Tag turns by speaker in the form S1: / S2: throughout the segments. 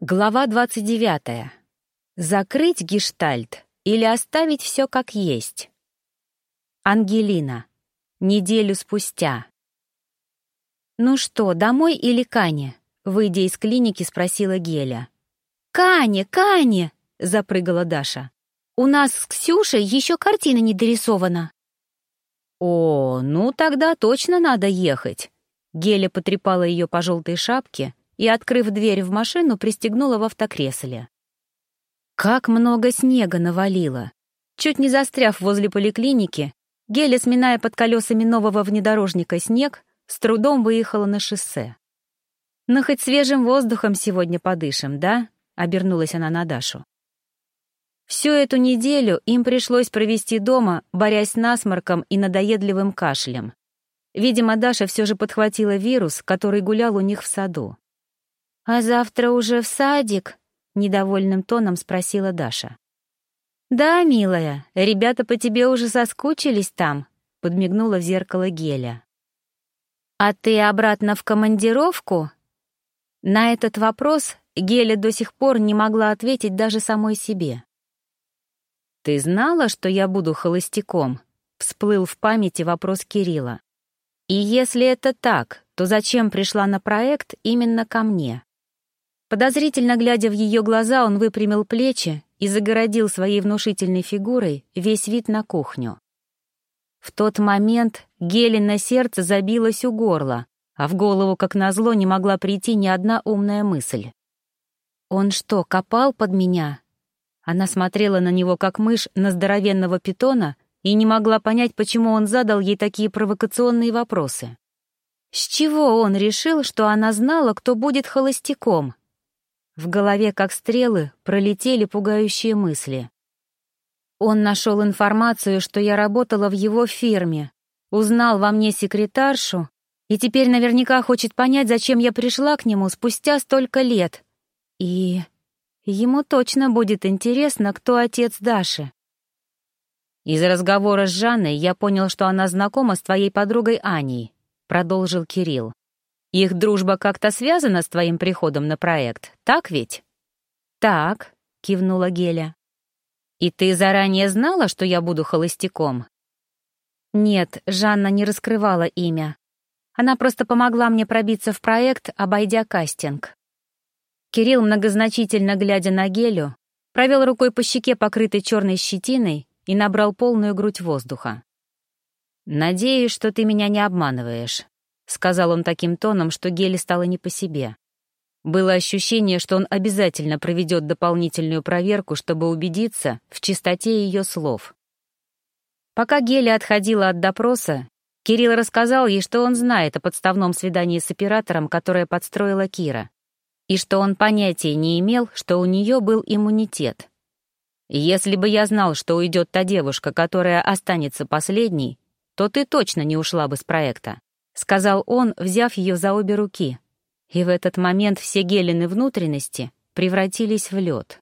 S1: Глава 29. Закрыть гештальт или оставить все как есть? Ангелина. Неделю спустя. «Ну что, домой или Кане?» Выйдя из клиники, спросила Геля. «Кане, Кане!» — запрыгала Даша. «У нас с Ксюшей еще картина не дорисована».
S2: «О, ну тогда точно надо ехать!» Геля потрепала ее по желтой шапке, и, открыв дверь в машину, пристегнула в автокресле. Как много снега навалило! Чуть не застряв возле поликлиники, Геля, сминая под колесами нового внедорожника снег, с трудом выехала на шоссе. «Ну, хоть свежим воздухом сегодня подышим, да?» — обернулась она на Дашу. Всю эту неделю им пришлось провести дома, борясь с насморком и надоедливым кашлем. Видимо, Даша все же подхватила вирус, который гулял у них в саду.
S1: «А завтра уже в садик?» — недовольным тоном спросила Даша.
S2: «Да, милая, ребята по тебе уже соскучились там», — подмигнула в зеркало Геля.
S1: «А ты обратно в командировку?»
S2: На этот вопрос Геля до сих пор не могла ответить даже самой себе. «Ты знала, что я буду холостяком?» — всплыл в памяти вопрос Кирилла. «И если это так, то зачем пришла на проект именно ко мне?» Подозрительно глядя в ее глаза, он выпрямил плечи и загородил своей внушительной фигурой весь вид на кухню. В тот момент Гелина сердце забилось у горла, а в голову, как назло, не могла прийти ни одна умная мысль. «Он что, копал под меня?» Она смотрела на него, как мышь, на здоровенного питона и не могла понять, почему он задал ей такие провокационные вопросы. С чего он решил, что она знала, кто будет холостяком? В голове, как стрелы, пролетели пугающие мысли. Он нашел информацию, что я работала в его фирме, узнал во мне секретаршу и теперь наверняка хочет понять, зачем я пришла к нему спустя столько лет. И ему точно будет интересно, кто отец Даши. Из разговора с Жанной я понял, что она знакома с твоей подругой Аней, продолжил Кирилл. Их дружба как-то связана с твоим приходом на проект, так ведь?»
S1: «Так», — кивнула Геля.
S2: «И ты заранее знала, что я буду холостяком?»
S1: «Нет, Жанна не раскрывала имя. Она просто помогла мне пробиться в проект, обойдя кастинг». Кирилл, многозначительно глядя на Гелю, провел рукой по щеке, покрытой черной щетиной, и набрал полную грудь воздуха.
S2: «Надеюсь, что ты меня не обманываешь. — сказал он таким тоном, что Геле стало не по себе. Было ощущение, что он обязательно проведет дополнительную проверку, чтобы убедиться в чистоте ее слов. Пока Геля отходила от допроса, Кирилл рассказал ей, что он знает о подставном свидании с оператором, которое подстроила Кира, и что он понятия не имел, что у нее был иммунитет. «Если бы я знал, что уйдет та девушка, которая останется последней, то ты точно не ушла бы с проекта», — сказал он, взяв ее за обе руки. И в этот момент все гелины внутренности превратились в лед.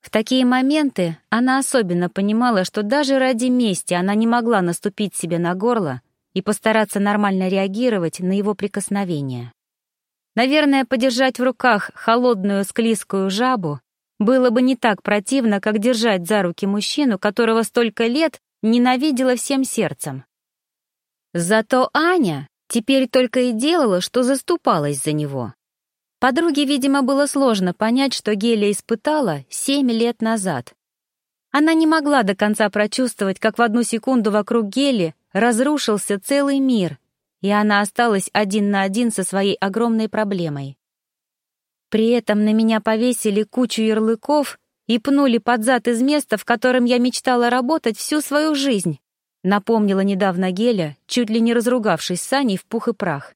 S2: В такие моменты она особенно понимала, что даже ради мести она не могла наступить себе на горло и постараться нормально реагировать на его прикосновение. Наверное, подержать в руках холодную склизкую жабу было бы не так противно, как держать за руки мужчину, которого столько лет ненавидела всем сердцем. Зато Аня теперь только и делала, что заступалась за него. Подруге, видимо, было сложно понять, что Геля испытала семь лет назад. Она не могла до конца прочувствовать, как в одну секунду вокруг Гели разрушился целый мир, и она осталась один на один со своей огромной проблемой. При этом на меня повесили кучу ярлыков и пнули под зад из места, в котором я мечтала работать всю свою жизнь. Напомнила недавно Геля, чуть ли не разругавшись с Аней в пух и прах.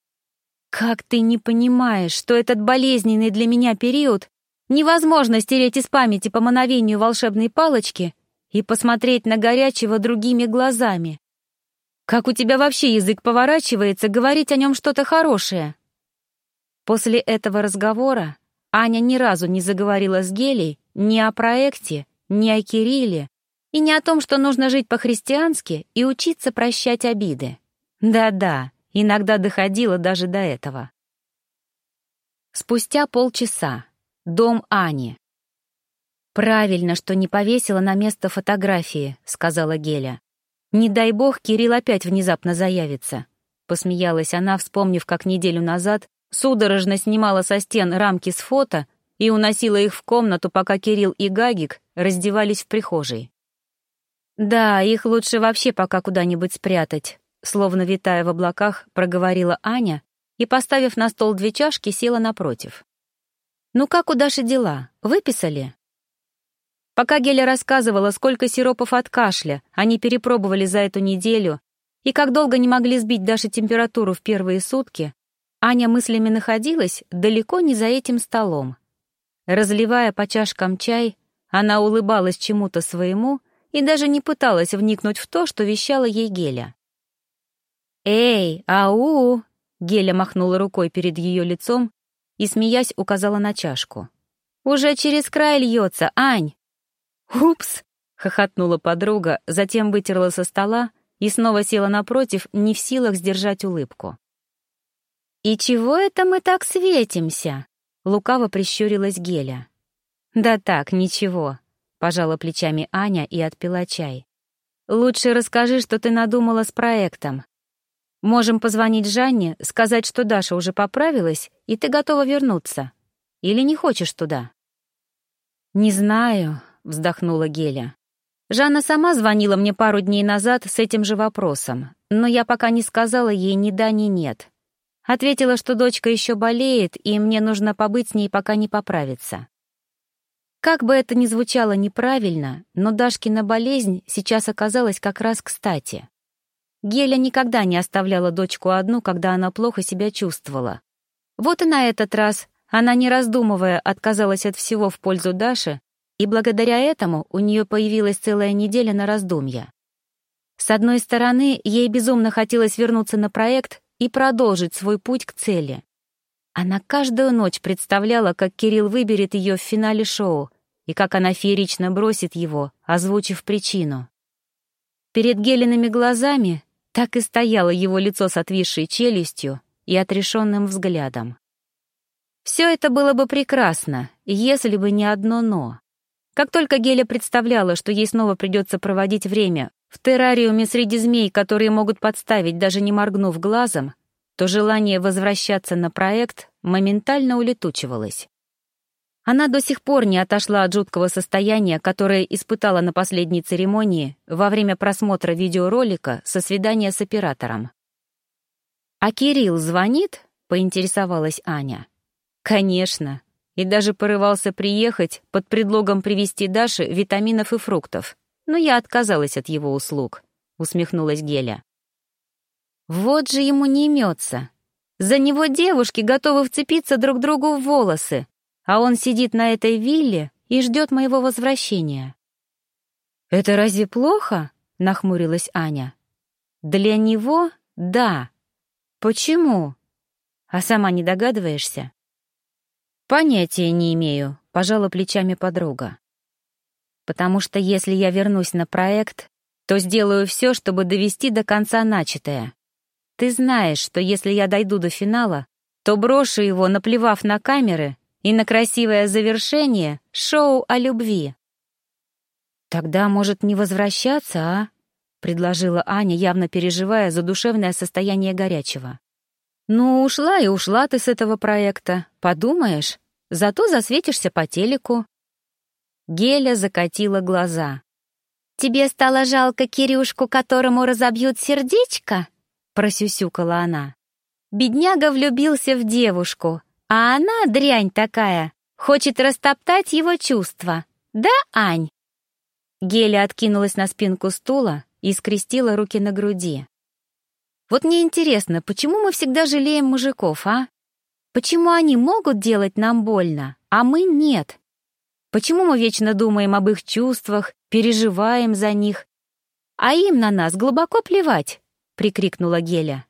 S2: «Как ты не понимаешь, что этот болезненный для меня период невозможно стереть из памяти по мановению волшебной палочки и посмотреть на горячего другими глазами? Как у тебя вообще язык поворачивается говорить о нем что-то хорошее?» После этого разговора Аня ни разу не заговорила с Гелей ни о проекте, ни о Кирилле, и не о том, что нужно жить по-христиански и учиться прощать обиды. Да-да, иногда доходило даже до этого. Спустя полчаса Дом Ани. «Правильно, что не повесила на место фотографии», — сказала Геля. «Не дай бог, Кирилл опять внезапно заявится». Посмеялась она, вспомнив, как неделю назад судорожно снимала со стен рамки с фото и уносила их в комнату, пока Кирилл и Гагик раздевались в прихожей. «Да, их лучше вообще пока куда-нибудь спрятать», словно витая в облаках, проговорила Аня и, поставив на стол две чашки, села напротив. «Ну как у Даши дела? Выписали?» Пока Геля рассказывала, сколько сиропов от кашля они перепробовали за эту неделю и как долго не могли сбить Даше температуру в первые сутки, Аня мыслями находилась далеко не за этим столом. Разливая по чашкам чай, она улыбалась чему-то своему и даже не пыталась вникнуть в то, что вещала ей Геля. «Эй, ау!» — Геля махнула рукой перед ее лицом и, смеясь, указала на чашку. «Уже через край льется, Ань!» «Упс!» — хохотнула подруга, затем вытерла со стола и снова села напротив, не в силах сдержать улыбку. «И чего это мы так светимся?» — лукаво прищурилась Геля. «Да так, ничего», — пожала плечами Аня и отпила чай. «Лучше расскажи, что ты надумала с проектом. Можем позвонить Жанне, сказать, что Даша уже поправилась, и ты готова вернуться. Или не хочешь туда?» «Не знаю», — вздохнула Геля. «Жанна сама звонила мне пару дней назад с этим же вопросом, но я пока не сказала ей ни да, ни нет. Ответила, что дочка еще болеет, и мне нужно побыть с ней, пока не поправится. Как бы это ни звучало неправильно, но Дашкина болезнь сейчас оказалась как раз кстати. Геля никогда не оставляла дочку одну, когда она плохо себя чувствовала. Вот и на этот раз она, не раздумывая, отказалась от всего в пользу Даши, и благодаря этому у нее появилась целая неделя на раздумья. С одной стороны, ей безумно хотелось вернуться на проект и продолжить свой путь к цели. Она каждую ночь представляла, как Кирилл выберет ее в финале шоу и как она феерично бросит его, озвучив причину. Перед Гелиными глазами так и стояло его лицо с отвисшей челюстью и отрешенным взглядом. Все это было бы прекрасно, если бы не одно «но». Как только Геля представляла, что ей снова придется проводить время в террариуме среди змей, которые могут подставить, даже не моргнув глазом, то желание возвращаться на проект моментально улетучивалось. Она до сих пор не отошла от жуткого состояния, которое испытала на последней церемонии во время просмотра видеоролика со свидания с оператором. «А Кирилл звонит?» — поинтересовалась Аня. «Конечно. И даже порывался приехать под предлогом привезти Даше витаминов и фруктов. Но я отказалась от его услуг», — усмехнулась Геля. «Вот же ему не имется. За него девушки готовы вцепиться друг другу в волосы, а он сидит на этой вилле и ждет моего возвращения. «Это разве плохо?» — нахмурилась Аня. «Для него — да. Почему? А сама не догадываешься?» «Понятия не имею», — пожала плечами подруга. «Потому что если я вернусь на проект, то сделаю все, чтобы довести до конца начатое. Ты знаешь, что если я дойду до финала, то брошу его, наплевав на камеры и на красивое завершение шоу о любви. «Тогда, может, не возвращаться, а?» — предложила Аня, явно переживая за душевное состояние горячего. «Ну, ушла и ушла ты с этого проекта. Подумаешь, зато засветишься по телеку». Геля закатила глаза. «Тебе стало жалко Кирюшку, которому разобьют сердечко?» — просюсюкала она. «Бедняга влюбился в девушку, а она, дрянь такая, хочет растоптать его чувства. Да, Ань?» Геля откинулась на спинку стула и скрестила руки на груди. «Вот мне интересно, почему мы всегда жалеем мужиков, а? Почему они могут делать нам больно, а мы нет? Почему мы вечно думаем об их чувствах, переживаем за них, а им на нас глубоко плевать?» — прикрикнула Геля.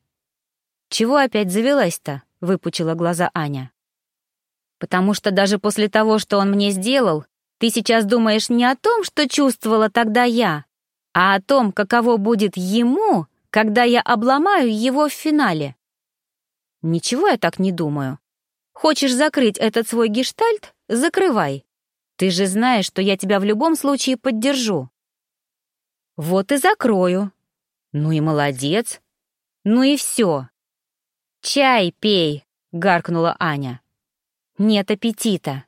S2: «Чего опять завелась-то?» — выпучила глаза Аня. «Потому что даже после того, что он мне сделал, ты сейчас думаешь не о том, что чувствовала тогда я, а о том, каково будет ему, когда я обломаю его в финале». «Ничего я так не думаю. Хочешь закрыть этот свой гештальт? Закрывай. Ты же знаешь, что я тебя в любом случае поддержу. Вот и закрою. Ну и молодец. Ну и все. Чай пей, гаркнула Аня. Нет аппетита.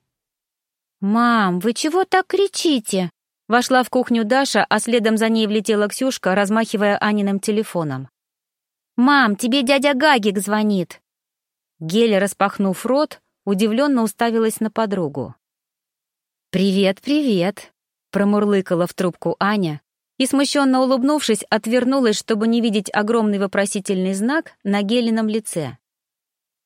S2: «Мам, вы чего так кричите?» Вошла в кухню Даша, а следом за ней влетела Ксюшка, размахивая Аниным телефоном. «Мам, тебе дядя Гагик звонит!» Геля, распахнув рот, удивленно уставилась на подругу. «Привет, привет!» — промурлыкала в трубку Аня и, смущенно улыбнувшись, отвернулась, чтобы не видеть огромный вопросительный знак на Гелином лице.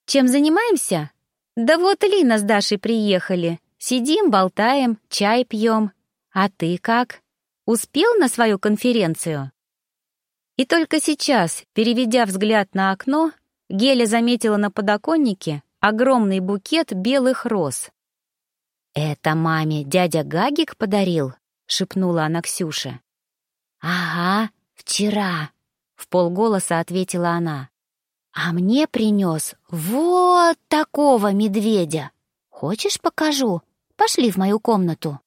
S2: «Чем занимаемся?» «Да вот Лина с Дашей приехали. Сидим, болтаем, чай пьем. А ты как? Успел на свою конференцию?» И только сейчас, переведя взгляд на окно, Геля заметила на подоконнике огромный букет белых роз. «Это маме дядя Гагик подарил?» — шепнула она Ксюше. «Ага, вчера», — в полголоса ответила она. «А мне принес вот такого медведя. Хочешь, покажу? Пошли в мою комнату».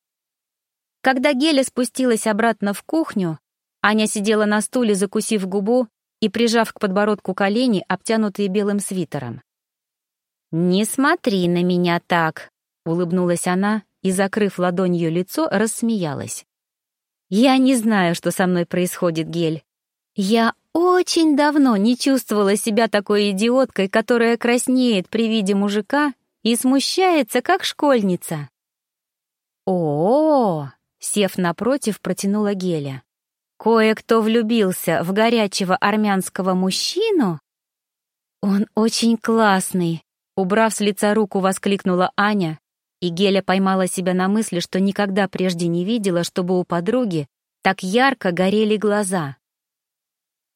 S2: Когда Геля спустилась обратно в кухню, Аня сидела на стуле, закусив губу и прижав к подбородку колени, обтянутые белым свитером. «Не смотри на меня так», — улыбнулась она и, закрыв ладонью лицо, рассмеялась. «Я не знаю, что со мной происходит, Гель. Я очень давно не чувствовала себя такой идиоткой, которая краснеет при виде мужика и смущается, как школьница». «О-о-о!» — сев напротив, протянула Геля. Кое-кто влюбился в горячего армянского мужчину? Он очень классный, убрав с лица руку, воскликнула Аня, и Геля поймала себя на мысли, что никогда прежде не видела, чтобы у подруги так ярко горели глаза.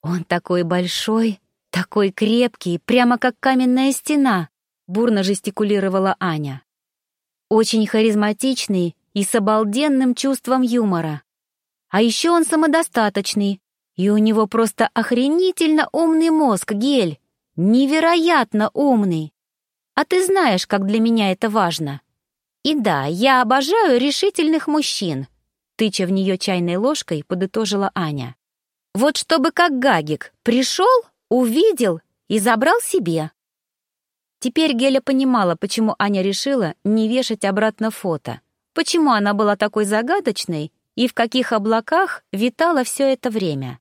S2: Он такой большой, такой крепкий, прямо как каменная стена, бурно жестикулировала Аня. Очень харизматичный и с обалденным чувством юмора. А еще он самодостаточный, и у него просто охренительно умный мозг, Гель. Невероятно умный. А ты знаешь, как для меня это важно. И да, я обожаю решительных мужчин. Тыча в нее чайной ложкой, подытожила Аня. Вот чтобы как Гагик пришел, увидел и забрал себе. Теперь Геля понимала, почему Аня решила не вешать обратно фото, почему она была такой загадочной и в каких облаках витала все это время.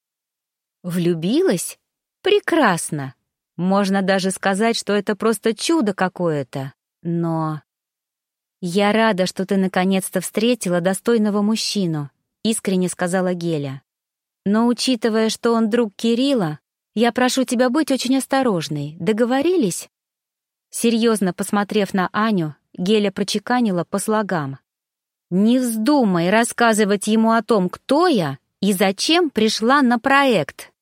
S2: Влюбилась? Прекрасно. Можно даже сказать, что это просто чудо какое-то. Но... «Я рада, что ты наконец-то встретила достойного мужчину», — искренне сказала Геля. «Но учитывая, что он друг Кирилла, я прошу тебя быть очень осторожной. Договорились?» Серьезно посмотрев на Аню, Геля прочеканила по слогам. Не вздумай рассказывать ему о том, кто я и зачем пришла на проект.